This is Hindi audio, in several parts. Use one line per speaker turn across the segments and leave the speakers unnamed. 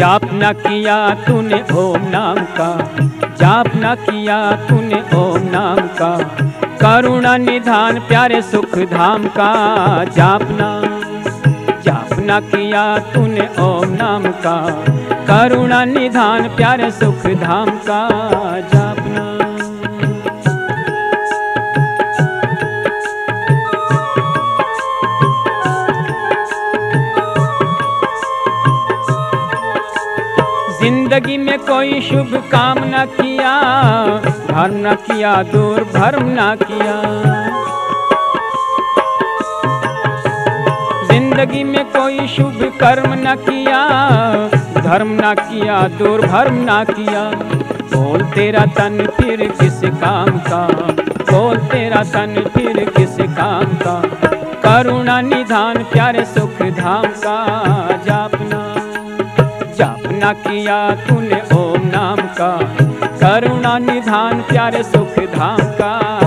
जाप न किया तूने ओम नाम का। जाप न किया तूने ओम नाम का। करुणा निधान प्यारे सुख धाम का। जाप न जाप न किया तूने ओम नाम का। करुणा निधान प्यारे सुख धाम का। जाप ज़िंदगी में कोई शुभ काम न किया, धर्म न किया दूर भर्म न किया। ज़िंदगी में कोई शुभ कर्म न किया, धर्म न किया दूर भर्म न किया। बोल तेरा तन फिर किस काम का? बोल तेरा तन फिर किस काम का? करुणा निधान, प्यारे सुख धाम का। जाप ना किया तूने ओम नाम का। करुणा निधान प्यारे सुख धाम का।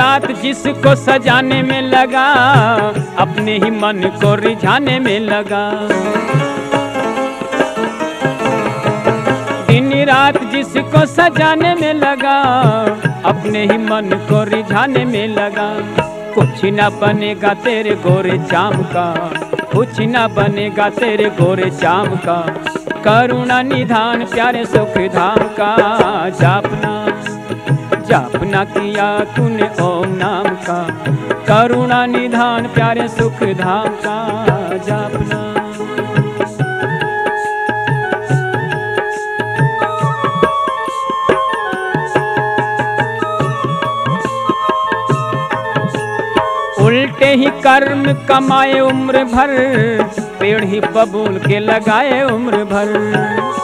रात जिसको सजाने में लगा, अपने ही मन को रिझाने में लगा। दिन रात जिसको सजाने में लगा, अपने ही मन को रिझाने में लगा। कुछ न बनेगा तेरे गोरे चाम का, कुछ न बनेगा तेरे गोरे चाम का। करुणा निधान, प्यारे सुख धाम का, जापना जाप न किया तूने ओम नाम का। करुणा निधान प्यारे सुख धाम का जापना उल्टे ही कर्म कमाए उम्र भर, पेड़ ही बबूल के लगाए उम्र भर।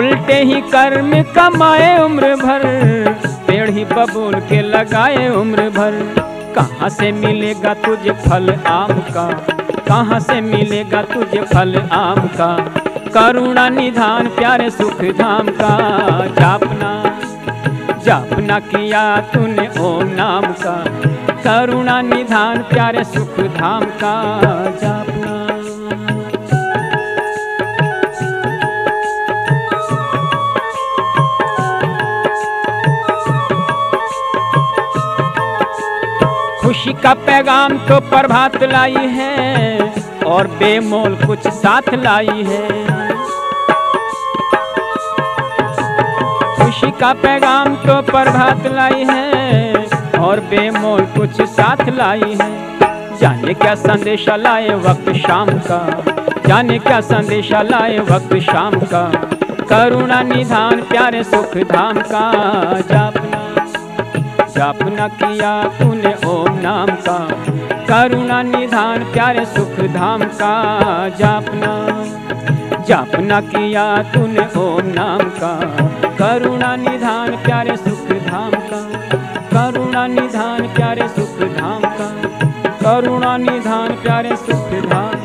उल्टे ही कर्म कमाए उम्र भर। पेड़ ही बबूल के लगाए उम्र भर। कहाँ से मिलेगा तुझे फल आम का? कहाँ से मिलेगा तुझे फल आम का? करुणा निधान प्यारे सुख धाम का। जापना जापना किया तूने ओम नाम का। करुणा निधान प्यारे सुख धाम का। जापना खुशी का पैगाम तो प्रभात लाई है और बेमोल कुछ साथ लाई है। खुशी का पैगाम तो प्रभात लाई है और बेमोल कुछ साथ लाई है। जाने क्या संदेशा लाए वक्त शाम का? जाने क्या संदेशा लाए वक्त शाम का? करुणा निधान प्यारे सुख धाम का? जापना न किया तूने ओम नाम का। करुणा, निधान, प्यारे, सुख, धाम का जापना न किया तूने ओम नाम का। करुणा, निधान, प्यारे, सुख, धाम का। करुणा, निधान, प्यारे, सुख, धाम का। करुणा, निधान, प्यारे, सुख, धाम